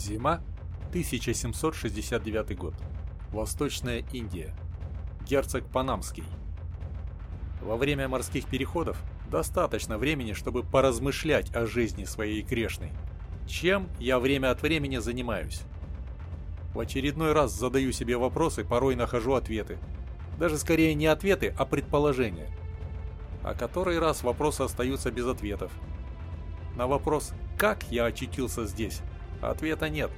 Зима, 1769 год. Восточная Индия. Герцог Панамский. Во время морских переходов достаточно времени, чтобы поразмышлять о жизни своей грешной. Чем я время от времени занимаюсь? В очередной раз задаю себе вопросы, порой нахожу ответы. Даже скорее не ответы, а предположения. А который раз вопросы остаются без ответов. На вопрос «Как я очутился здесь?» Ответа нет.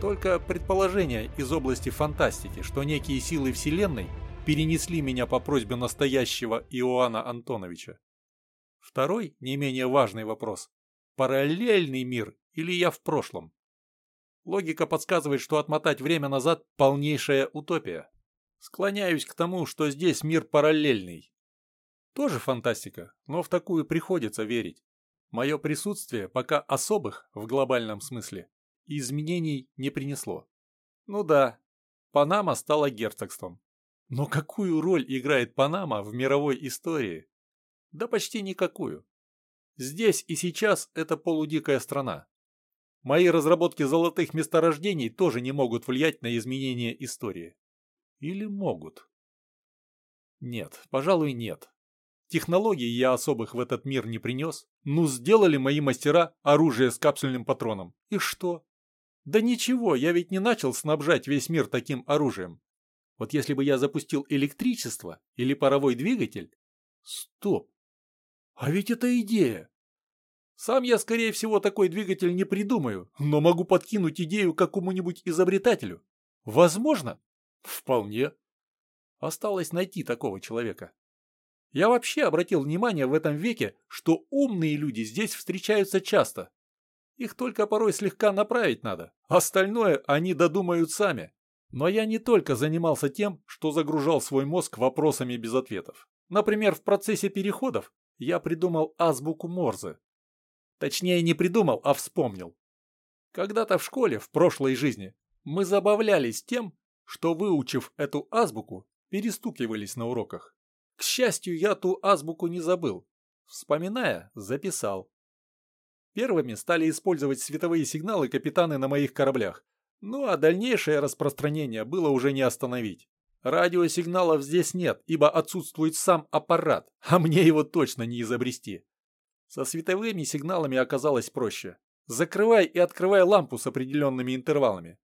Только предположение из области фантастики, что некие силы Вселенной перенесли меня по просьбе настоящего Иоанна Антоновича. Второй, не менее важный вопрос. Параллельный мир или я в прошлом? Логика подсказывает, что отмотать время назад – полнейшая утопия. Склоняюсь к тому, что здесь мир параллельный. Тоже фантастика, но в такую приходится верить. Мое присутствие пока особых, в глобальном смысле, изменений не принесло. Ну да, Панама стала герцогством. Но какую роль играет Панама в мировой истории? Да почти никакую. Здесь и сейчас это полудикая страна. Мои разработки золотых месторождений тоже не могут влиять на изменение истории. Или могут? Нет, пожалуй, нет. Технологий я особых в этот мир не принес. Ну, сделали мои мастера оружие с капсульным патроном. И что? Да ничего, я ведь не начал снабжать весь мир таким оружием. Вот если бы я запустил электричество или паровой двигатель... Стоп! А ведь это идея! Сам я, скорее всего, такой двигатель не придумаю, но могу подкинуть идею какому-нибудь изобретателю. Возможно? Вполне. Осталось найти такого человека. Я вообще обратил внимание в этом веке, что умные люди здесь встречаются часто. Их только порой слегка направить надо, остальное они додумают сами. Но я не только занимался тем, что загружал свой мозг вопросами без ответов. Например, в процессе переходов я придумал азбуку Морзе. Точнее, не придумал, а вспомнил. Когда-то в школе, в прошлой жизни, мы забавлялись тем, что, выучив эту азбуку, перестукивались на уроках. К счастью, я ту азбуку не забыл. Вспоминая, записал. Первыми стали использовать световые сигналы капитаны на моих кораблях. Ну а дальнейшее распространение было уже не остановить. Радиосигналов здесь нет, ибо отсутствует сам аппарат, а мне его точно не изобрести. Со световыми сигналами оказалось проще. Закрывай и открывай лампу с определенными интервалами.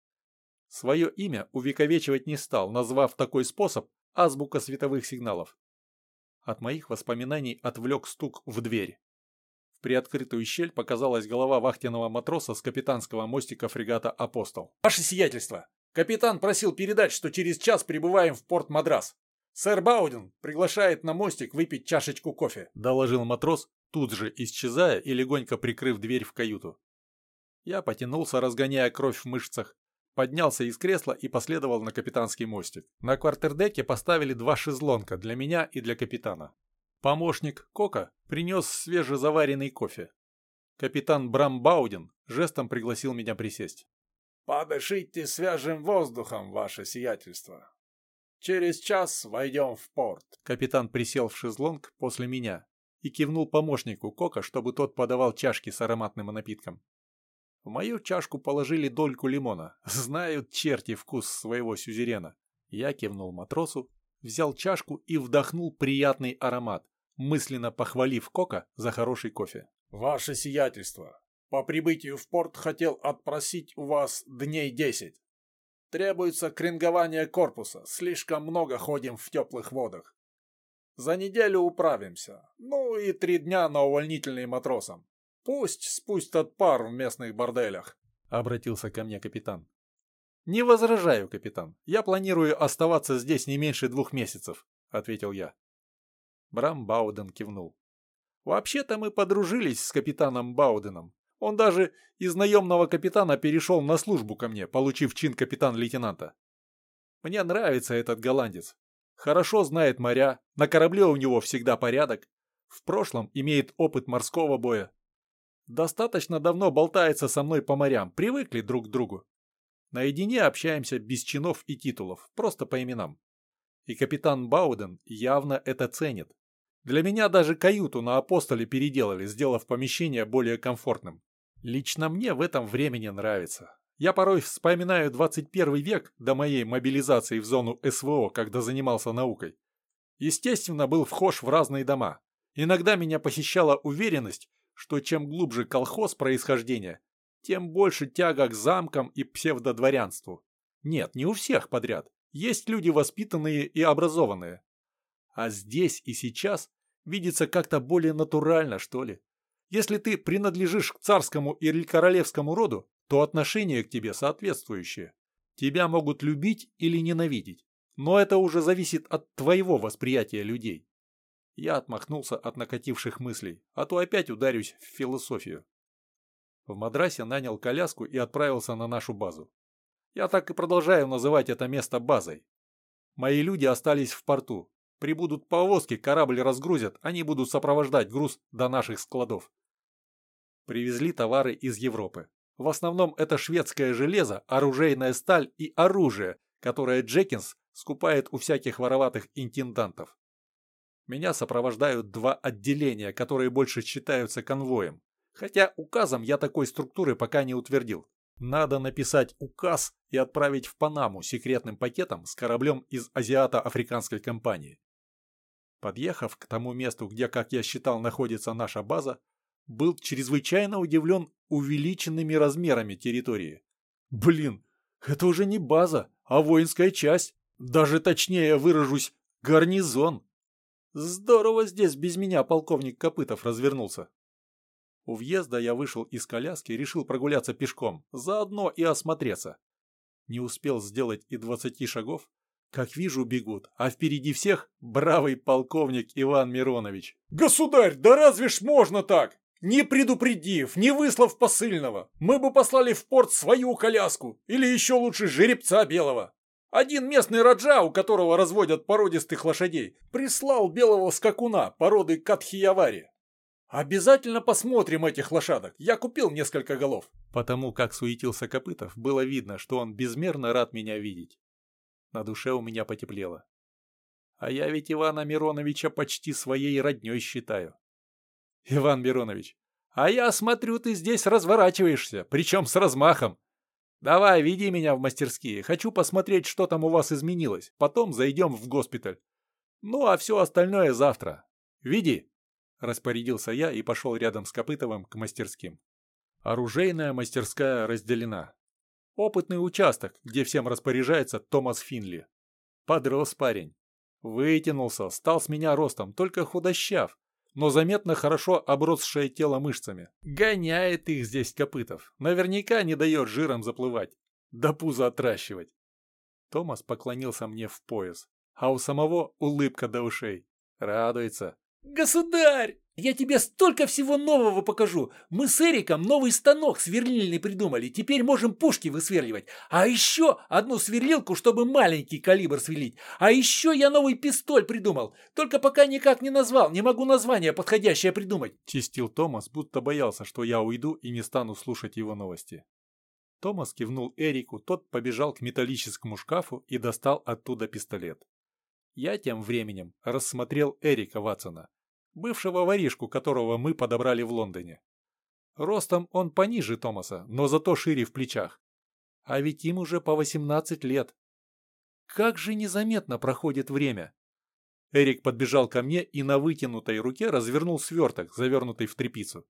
Свое имя увековечивать не стал, назвав такой способ азбука световых сигналов. От моих воспоминаний отвлек стук в дверь. В приоткрытую щель показалась голова вахтенного матроса с капитанского мостика фрегата «Апостол». «Ваше сиятельство! Капитан просил передать, что через час прибываем в порт Мадрас. Сэр Бауден приглашает на мостик выпить чашечку кофе», – доложил матрос, тут же исчезая и легонько прикрыв дверь в каюту. Я потянулся, разгоняя кровь в мышцах, поднялся из кресла и последовал на капитанский мостик. На квартердеке поставили два шезлонга для меня и для капитана. Помощник Кока принес свежезаваренный кофе. Капитан Брам Бауден жестом пригласил меня присесть. «Подышите свежим воздухом, ваше сиятельство. Через час войдем в порт». Капитан присел в шезлонг после меня и кивнул помощнику Кока, чтобы тот подавал чашки с ароматным напитком. В мою чашку положили дольку лимона. Знают черти вкус своего сюзерена. Я кивнул матросу, взял чашку и вдохнул приятный аромат, мысленно похвалив Кока за хороший кофе. «Ваше сиятельство, по прибытию в порт хотел отпросить у вас дней десять. Требуется крингование корпуса, слишком много ходим в теплых водах. За неделю управимся, ну и три дня на увольнительный матросам. Пусть спустят пар в местных борделях», — обратился ко мне капитан. «Не возражаю, капитан. Я планирую оставаться здесь не меньше двух месяцев», — ответил я. Брам Бауден кивнул. «Вообще-то мы подружились с капитаном Бауденом. Он даже из наемного капитана перешел на службу ко мне, получив чин капитан-лейтенанта. Мне нравится этот голландец. Хорошо знает моря, на корабле у него всегда порядок. В прошлом имеет опыт морского боя, Достаточно давно болтается со мной по морям, привыкли друг к другу. Наедине общаемся без чинов и титулов, просто по именам. И капитан Бауден явно это ценит. Для меня даже каюту на апостоле переделали, сделав помещение более комфортным. Лично мне в этом времени нравится. Я порой вспоминаю 21 век до моей мобилизации в зону СВО, когда занимался наукой. Естественно, был вхож в разные дома. Иногда меня посещала уверенность, что чем глубже колхоз происхождения, тем больше тяга к замкам и псевдодворянству. Нет, не у всех подряд. Есть люди воспитанные и образованные. А здесь и сейчас видится как-то более натурально, что ли. Если ты принадлежишь к царскому или королевскому роду, то отношение к тебе соответствующее. Тебя могут любить или ненавидеть, но это уже зависит от твоего восприятия людей. Я отмахнулся от накативших мыслей, а то опять ударюсь в философию. В Мадрасе нанял коляску и отправился на нашу базу. Я так и продолжаю называть это место базой. Мои люди остались в порту. Прибудут повозки, корабль разгрузят, они будут сопровождать груз до наших складов. Привезли товары из Европы. В основном это шведское железо, оружейная сталь и оружие, которое Джекинс скупает у всяких вороватых интендантов. Меня сопровождают два отделения, которые больше считаются конвоем. Хотя указом я такой структуры пока не утвердил. Надо написать указ и отправить в Панаму секретным пакетом с кораблем из Азиато-Африканской компании. Подъехав к тому месту, где, как я считал, находится наша база, был чрезвычайно удивлен увеличенными размерами территории. Блин, это уже не база, а воинская часть. Даже точнее выражусь, гарнизон. Здорово здесь без меня полковник Копытов развернулся. У въезда я вышел из коляски решил прогуляться пешком, заодно и осмотреться. Не успел сделать и двадцати шагов, как вижу бегут, а впереди всех бравый полковник Иван Миронович. «Государь, да разве ж можно так? Не предупредив, не выслав посыльного, мы бы послали в порт свою коляску, или еще лучше жеребца белого. Один местный раджа, у которого разводят породистых лошадей, прислал белого скакуна породы Катхиявари. Обязательно посмотрим этих лошадок. Я купил несколько голов. Потому как суетился Копытов, было видно, что он безмерно рад меня видеть. На душе у меня потеплело. А я ведь Ивана Мироновича почти своей роднёй считаю. Иван Миронович, а я смотрю, ты здесь разворачиваешься, причем с размахом. Давай, веди меня в мастерские. Хочу посмотреть, что там у вас изменилось. Потом зайдем в госпиталь. Ну, а все остальное завтра. Веди. Распорядился я и пошел рядом с Копытовым к мастерским. Оружейная мастерская разделена. Опытный участок, где всем распоряжается Томас Финли. Подрос парень. Вытянулся, стал с меня ростом, только худощав, но заметно хорошо обросшее тело мышцами. Гоняет их здесь копытов. Наверняка не дает жиром заплывать. Да пузо отращивать. Томас поклонился мне в пояс, а у самого улыбка до ушей. Радуется. «Государь!» Я тебе столько всего нового покажу. Мы с Эриком новый станок сверлильный придумали. Теперь можем пушки высверливать. А еще одну сверлилку, чтобы маленький калибр сверлить. А еще я новый пистоль придумал. Только пока никак не назвал. Не могу название подходящее придумать. Чистил Томас, будто боялся, что я уйду и не стану слушать его новости. Томас кивнул Эрику, тот побежал к металлическому шкафу и достал оттуда пистолет. Я тем временем рассмотрел Эрика Ватсона бывшего воришку, которого мы подобрали в Лондоне. Ростом он пониже Томаса, но зато шире в плечах. А ведь им уже по 18 лет. Как же незаметно проходит время. Эрик подбежал ко мне и на вытянутой руке развернул сверток, завернутый в тряпицу.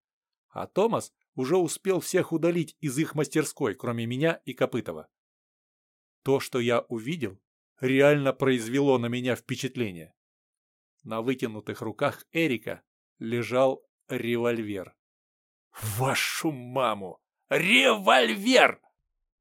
А Томас уже успел всех удалить из их мастерской, кроме меня и Копытова. То, что я увидел, реально произвело на меня впечатление. На вытянутых руках Эрика лежал револьвер. Вашу маму! Револьвер!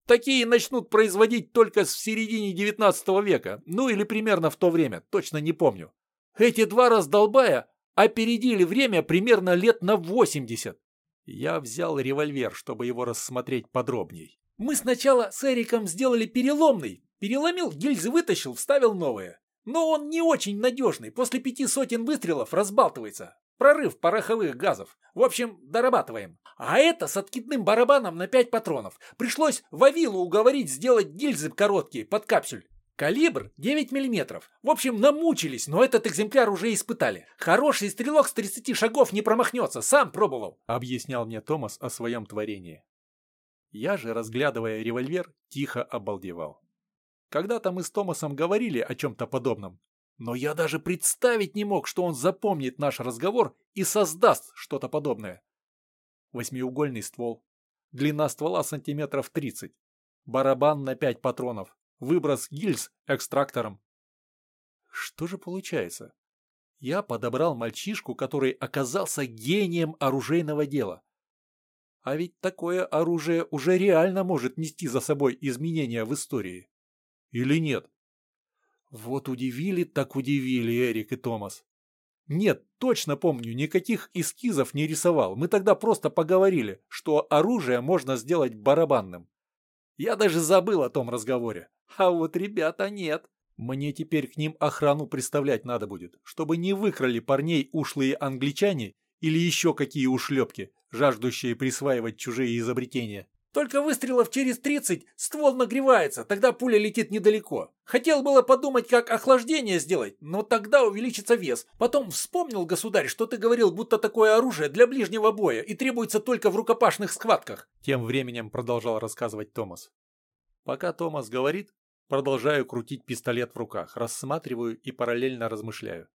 Такие начнут производить только в середине 19 века, ну или примерно в то время, точно не помню. Эти два раздолбая опередили время примерно лет на 80. Я взял револьвер, чтобы его рассмотреть подробней. Мы сначала с Эриком сделали переломный. Переломил, гильзы вытащил, вставил новые. Но он не очень надежный, после пяти сотен выстрелов разбалтывается. Прорыв пороховых газов. В общем, дорабатываем. А это с откидным барабаном на 5 патронов. Пришлось Вавилу уговорить сделать гильзы короткие, под капсюль. Калибр 9 мм. В общем, намучились, но этот экземпляр уже испытали. Хороший стрелок с 30 шагов не промахнется, сам пробовал. Объяснял мне Томас о своем творении. Я же, разглядывая револьвер, тихо обалдевал. Когда-то мы с Томасом говорили о чем-то подобном, но я даже представить не мог, что он запомнит наш разговор и создаст что-то подобное. Восьмиугольный ствол, длина ствола сантиметров 30, барабан на 5 патронов, выброс гильз экстрактором. Что же получается? Я подобрал мальчишку, который оказался гением оружейного дела. А ведь такое оружие уже реально может нести за собой изменения в истории. Или нет? Вот удивили так удивили Эрик и Томас. Нет, точно помню, никаких эскизов не рисовал. Мы тогда просто поговорили, что оружие можно сделать барабанным. Я даже забыл о том разговоре. А вот ребята нет. Мне теперь к ним охрану представлять надо будет, чтобы не выкрали парней ушлые англичане или еще какие ушлепки, жаждущие присваивать чужие изобретения. Только выстрелов через 30 ствол нагревается, тогда пуля летит недалеко. Хотел было подумать, как охлаждение сделать, но тогда увеличится вес. Потом вспомнил, государь, что ты говорил, будто такое оружие для ближнего боя и требуется только в рукопашных схватках. Тем временем продолжал рассказывать Томас. Пока Томас говорит, продолжаю крутить пистолет в руках, рассматриваю и параллельно размышляю.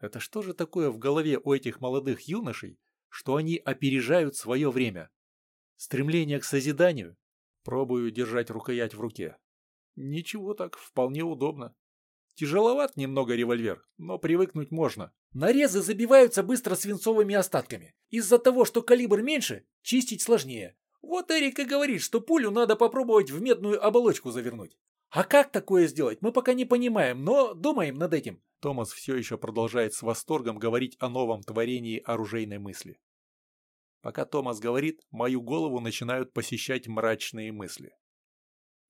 Это что же такое в голове у этих молодых юношей, что они опережают свое время? Стремление к созиданию? Пробую держать рукоять в руке. Ничего так, вполне удобно. Тяжеловат немного револьвер, но привыкнуть можно. Нарезы забиваются быстро свинцовыми остатками. Из-за того, что калибр меньше, чистить сложнее. Вот Эрик и говорит, что пулю надо попробовать в медную оболочку завернуть. А как такое сделать, мы пока не понимаем, но думаем над этим. Томас все еще продолжает с восторгом говорить о новом творении оружейной мысли. Пока Томас говорит, мою голову начинают посещать мрачные мысли.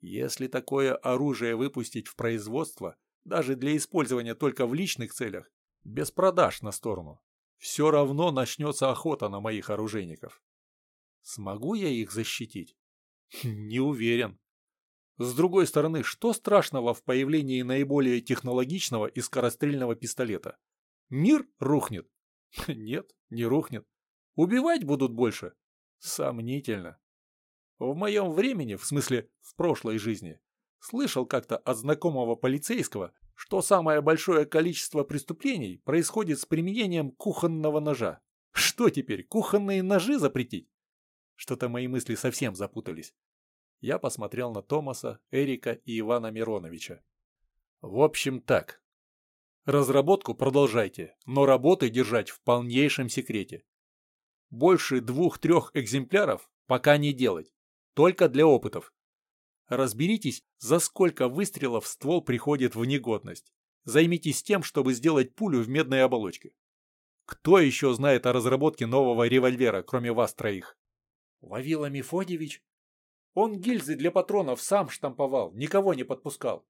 Если такое оружие выпустить в производство, даже для использования только в личных целях, без продаж на сторону, все равно начнется охота на моих оружейников. Смогу я их защитить? Не уверен. С другой стороны, что страшного в появлении наиболее технологичного и скорострельного пистолета? Мир рухнет? Нет, не рухнет. Убивать будут больше? Сомнительно. В моем времени, в смысле в прошлой жизни, слышал как-то от знакомого полицейского, что самое большое количество преступлений происходит с применением кухонного ножа. Что теперь, кухонные ножи запретить? Что-то мои мысли совсем запутались. Я посмотрел на Томаса, Эрика и Ивана Мироновича. В общем так. Разработку продолжайте, но работы держать в полнейшем секрете. Больше двух-трех экземпляров пока не делать. Только для опытов. Разберитесь, за сколько выстрелов ствол приходит в негодность. Займитесь тем, чтобы сделать пулю в медной оболочке. Кто еще знает о разработке нового револьвера, кроме вас троих? Вавила Мефодьевич. Он гильзы для патронов сам штамповал, никого не подпускал.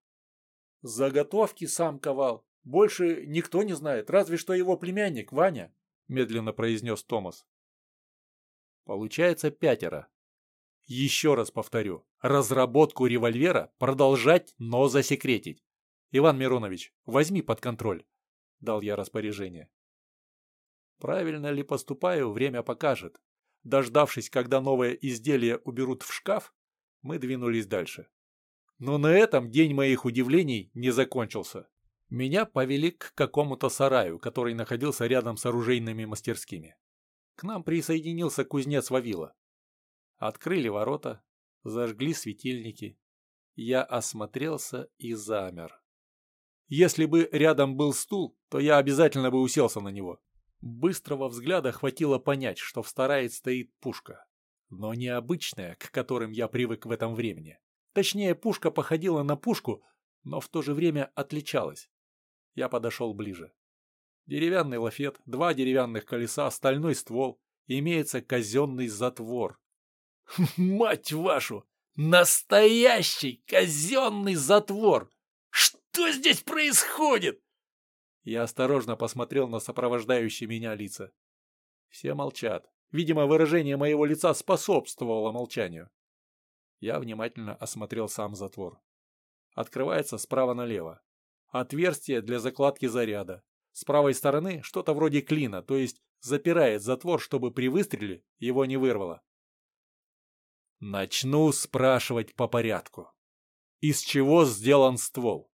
Заготовки сам ковал. Больше никто не знает, разве что его племянник Ваня, медленно произнес Томас. Получается пятеро. Еще раз повторю, разработку револьвера продолжать, но засекретить. Иван Миронович, возьми под контроль, дал я распоряжение. Правильно ли поступаю, время покажет. Дождавшись, когда новое изделие уберут в шкаф, мы двинулись дальше. Но на этом день моих удивлений не закончился. Меня повели к какому-то сараю, который находился рядом с оружейными мастерскими. К нам присоединился кузнец Вавила. Открыли ворота, зажгли светильники. Я осмотрелся и замер. Если бы рядом был стул, то я обязательно бы уселся на него. Быстрого взгляда хватило понять, что в старае стоит пушка. Но не обычная, к которым я привык в этом времени. Точнее, пушка походила на пушку, но в то же время отличалась. Я подошел ближе. Деревянный лафет, два деревянных колеса, стальной ствол. Имеется казенный затвор. Мать вашу! Настоящий казенный затвор! Что здесь происходит? Я осторожно посмотрел на сопровождающие меня лица. Все молчат. Видимо, выражение моего лица способствовало молчанию. Я внимательно осмотрел сам затвор. Открывается справа налево. Отверстие для закладки заряда. С правой стороны что-то вроде клина, то есть запирает затвор, чтобы при выстреле его не вырвало. Начну спрашивать по порядку. Из чего сделан ствол?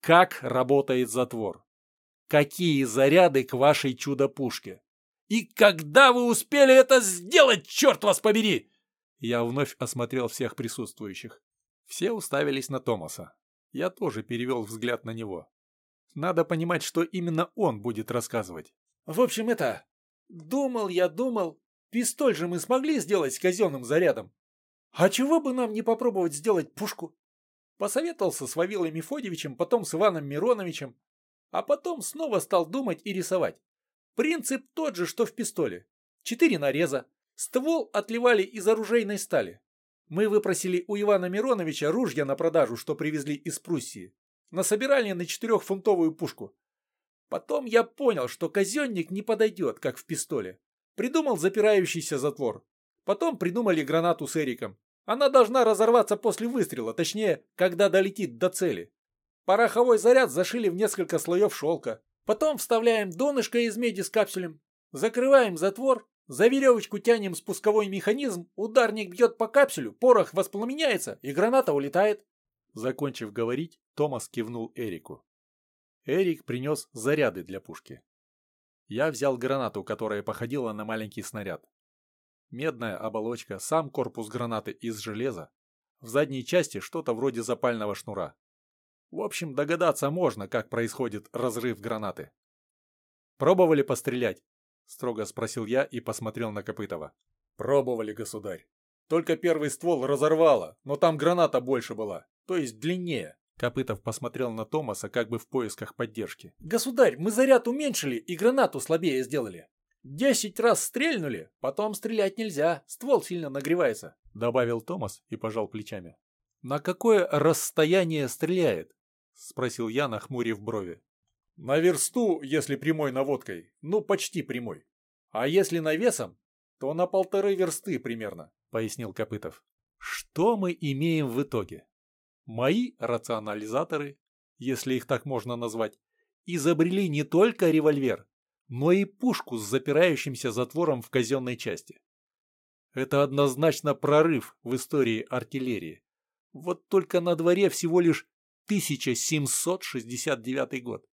Как работает затвор? Какие заряды к вашей чудо-пушке? И когда вы успели это сделать, черт вас побери? Я вновь осмотрел всех присутствующих. Все уставились на Томаса. Я тоже перевел взгляд на него. Надо понимать, что именно он будет рассказывать. В общем, это... Думал я, думал. Пистоль же мы смогли сделать с казенным зарядом. А чего бы нам не попробовать сделать пушку? Посоветовался с Вавилой Мефодьевичем, потом с Иваном Мироновичем. А потом снова стал думать и рисовать. Принцип тот же, что в пистоле. Четыре нареза. Ствол отливали из оружейной стали. Мы выпросили у Ивана Мироновича ружья на продажу, что привезли из Пруссии. Насобирали на четырехфунтовую пушку. Потом я понял, что казенник не подойдет, как в пистоле. Придумал запирающийся затвор. Потом придумали гранату с Эриком. Она должна разорваться после выстрела, точнее, когда долетит до цели. Пороховой заряд зашили в несколько слоев шелка. Потом вставляем донышко из меди с капсулем. Закрываем затвор, за веревочку тянем спусковой механизм, ударник бьет по капсулю, порох воспламеняется и граната улетает. Закончив говорить, Томас кивнул Эрику. Эрик принес заряды для пушки. Я взял гранату, которая походила на маленький снаряд. Медная оболочка, сам корпус гранаты из железа. В задней части что-то вроде запального шнура. В общем, догадаться можно, как происходит разрыв гранаты. «Пробовали пострелять?» – строго спросил я и посмотрел на Копытова. «Пробовали, государь. Только первый ствол разорвало, но там граната больше была, то есть длиннее. Копытов посмотрел на Томаса как бы в поисках поддержки. «Государь, мы заряд уменьшили и гранату слабее сделали. Десять раз стрельнули, потом стрелять нельзя, ствол сильно нагревается», — добавил Томас и пожал плечами. «На какое расстояние стреляет?» — спросил я, нахмурив брови. «На версту, если прямой наводкой, ну почти прямой. А если навесом, то на полторы версты примерно», — пояснил Копытов. «Что мы имеем в итоге?» Мои рационализаторы, если их так можно назвать, изобрели не только револьвер, но и пушку с запирающимся затвором в казенной части. Это однозначно прорыв в истории артиллерии. Вот только на дворе всего лишь 1769 год.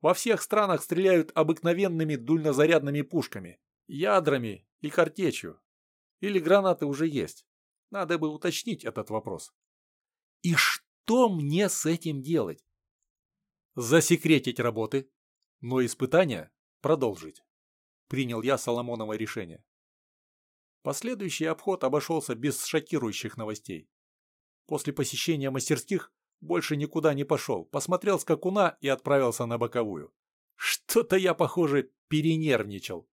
Во всех странах стреляют обыкновенными дульнозарядными пушками, ядрами и картечью. Или гранаты уже есть. Надо бы уточнить этот вопрос. И что мне с этим делать? Засекретить работы, но испытания продолжить. Принял я Соломоново решение. Последующий обход обошелся без шокирующих новостей. После посещения мастерских больше никуда не пошел, посмотрел скакуна и отправился на боковую. Что-то я, похоже, перенервничал.